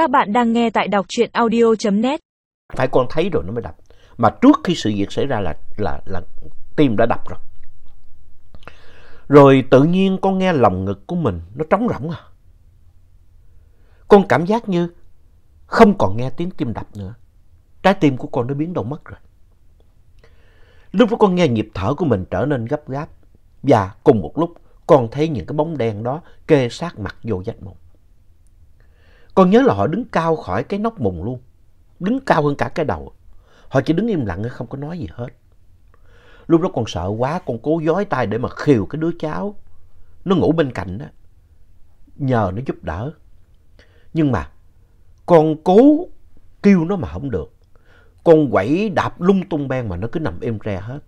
Các bạn đang nghe tại đọc truyện audio.net. Phải con thấy rồi nó mới đập. Mà trước khi sự việc xảy ra là, là, là tim đã đập rồi. Rồi tự nhiên con nghe lòng ngực của mình nó trống rỗng à. Con cảm giác như không còn nghe tiếng tim đập nữa. Trái tim của con nó biến đâu mất rồi. Lúc đó con nghe nhịp thở của mình trở nên gấp gáp. Và cùng một lúc con thấy những cái bóng đen đó kê sát mặt vô vách mùng. Con nhớ là họ đứng cao khỏi cái nóc mùng luôn. Đứng cao hơn cả cái đầu. Họ chỉ đứng im lặng không có nói gì hết. Lúc đó con sợ quá, con cố giói tay để mà khiều cái đứa cháu. Nó ngủ bên cạnh đó. Nhờ nó giúp đỡ. Nhưng mà con cố kêu nó mà không được. Con quẩy đạp lung tung beng mà nó cứ nằm êm re hết.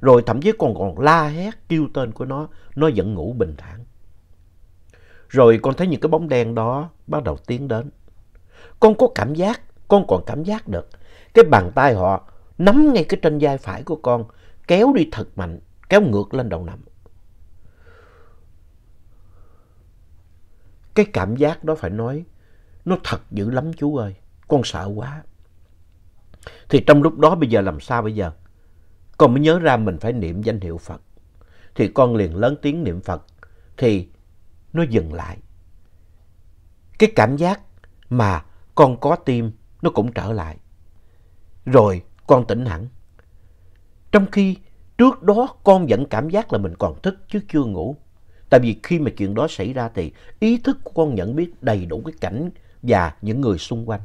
Rồi thậm chí con còn la hét kêu tên của nó, nó vẫn ngủ bình thản. Rồi con thấy những cái bóng đen đó bắt đầu tiến đến. Con có cảm giác, con còn cảm giác được. Cái bàn tay họ nắm ngay cái trên vai phải của con, kéo đi thật mạnh, kéo ngược lên đầu nằm. Cái cảm giác đó phải nói, nó thật dữ lắm chú ơi, con sợ quá. Thì trong lúc đó bây giờ làm sao bây giờ? Con mới nhớ ra mình phải niệm danh hiệu Phật. Thì con liền lớn tiếng niệm Phật. Thì nó dừng lại. Cái cảm giác mà con có tim nó cũng trở lại. Rồi con tỉnh hẳn. Trong khi trước đó con vẫn cảm giác là mình còn thức chứ chưa ngủ. Tại vì khi mà chuyện đó xảy ra thì ý thức của con nhận biết đầy đủ cái cảnh và những người xung quanh.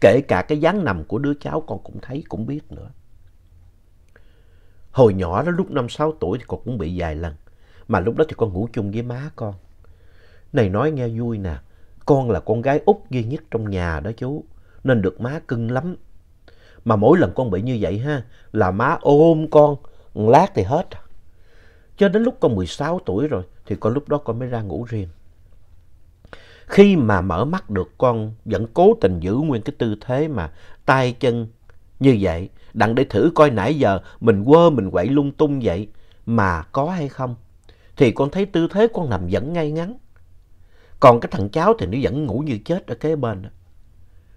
Kể cả cái dáng nằm của đứa cháu con cũng thấy, cũng biết nữa. Hồi nhỏ đó lúc 5-6 tuổi thì con cũng bị vài lần. Mà lúc đó thì con ngủ chung với má con. Này nói nghe vui nè, con là con gái út duy nhất trong nhà đó chú, nên được má cưng lắm. Mà mỗi lần con bị như vậy ha, là má ôm con, lát thì hết. Cho đến lúc con 16 tuổi rồi, thì con lúc đó con mới ra ngủ riêng. Khi mà mở mắt được con vẫn cố tình giữ nguyên cái tư thế mà tay chân như vậy, đặng để thử coi nãy giờ mình quơ mình quậy lung tung vậy mà có hay không. Thì con thấy tư thế con nằm vẫn ngay ngắn. Còn cái thằng cháu thì nó vẫn ngủ như chết ở kế bên đó.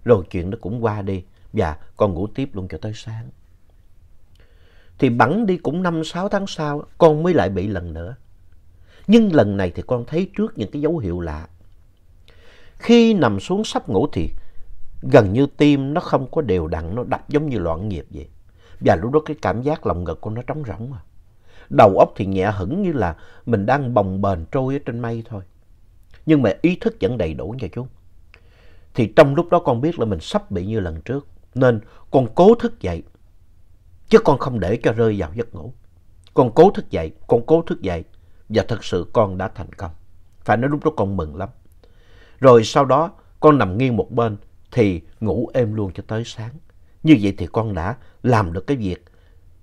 Rồi chuyện nó cũng qua đi và con ngủ tiếp luôn cho tới sáng. Thì bẵng đi cũng 5-6 tháng sau con mới lại bị lần nữa. Nhưng lần này thì con thấy trước những cái dấu hiệu lạ. Khi nằm xuống sắp ngủ thì gần như tim nó không có đều đặn, nó đập giống như loạn nhịp vậy. Và lúc đó cái cảm giác lòng ngực con nó trống rỗng à. Đầu óc thì nhẹ hững như là mình đang bồng bềnh trôi ở trên mây thôi. Nhưng mà ý thức vẫn đầy đủ nha chú. Thì trong lúc đó con biết là mình sắp bị như lần trước. Nên con cố thức dậy. Chứ con không để cho rơi vào giấc ngủ. Con cố thức dậy, con cố thức dậy. Và thật sự con đã thành công. Phải nói lúc đó con mừng lắm. Rồi sau đó con nằm nghiêng một bên thì ngủ êm luôn cho tới sáng. Như vậy thì con đã làm được cái việc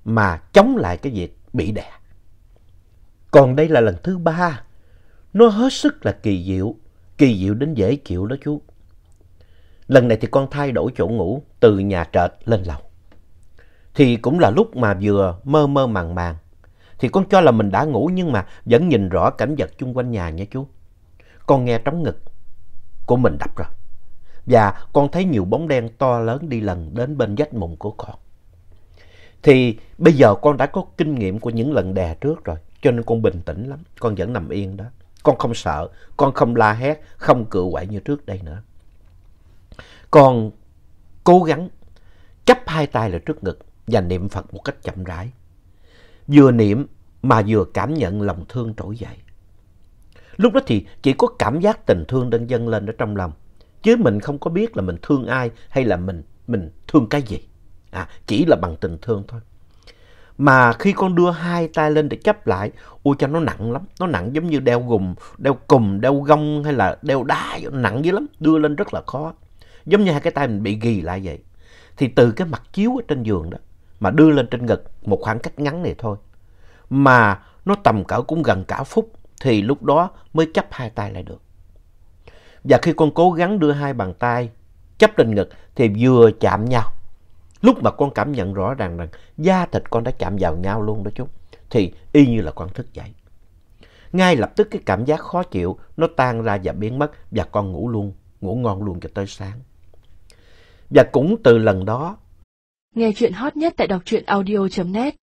mà chống lại cái việc bị đè. Còn đây là lần thứ ba. Nó hết sức là kỳ diệu. Kỳ diệu đến dễ chịu đó chú. Lần này thì con thay đổi chỗ ngủ, từ nhà trệt lên lầu. Thì cũng là lúc mà vừa mơ mơ màng màng. Thì con cho là mình đã ngủ nhưng mà vẫn nhìn rõ cảnh vật chung quanh nhà nha chú. Con nghe trống ngực của mình đập rồi. Và con thấy nhiều bóng đen to lớn đi lần đến bên vách mùng của con. Thì bây giờ con đã có kinh nghiệm của những lần đè trước rồi. Cho nên con bình tĩnh lắm. Con vẫn nằm yên đó. Con không sợ. Con không la hét. Không cự quậy như trước đây nữa. Con cố gắng chắp hai tay lại trước ngực và niệm Phật một cách chậm rãi. Vừa niệm mà vừa cảm nhận lòng thương trỗi dậy. Lúc đó thì chỉ có cảm giác tình thương đang dâng lên ở trong lòng. Chứ mình không có biết là mình thương ai hay là mình, mình thương cái gì. À, chỉ là bằng tình thương thôi. Mà khi con đưa hai tay lên để chấp lại, ui cho nó nặng lắm. Nó nặng giống như đeo gùm, đeo cùm, đeo gông hay là đeo đá, nặng dữ lắm. Đưa lên rất là khó. Giống như hai cái tay mình bị ghi lại vậy. Thì từ cái mặt chiếu ở trên giường đó, mà đưa lên trên ngực một khoảng cách ngắn này thôi. Mà nó tầm cỡ cũng gần cả phút, thì lúc đó mới chấp hai tay lại được. Và khi con cố gắng đưa hai bàn tay chấp lên ngực thì vừa chạm nhau. Lúc mà con cảm nhận rõ ràng rằng da thịt con đã chạm vào nhau luôn đó chú. Thì y như là con thức dậy. Ngay lập tức cái cảm giác khó chịu nó tan ra và biến mất và con ngủ luôn, ngủ ngon luôn cho tới sáng. Và cũng từ lần đó, Nghe chuyện hot nhất tại đọc truyện audio.net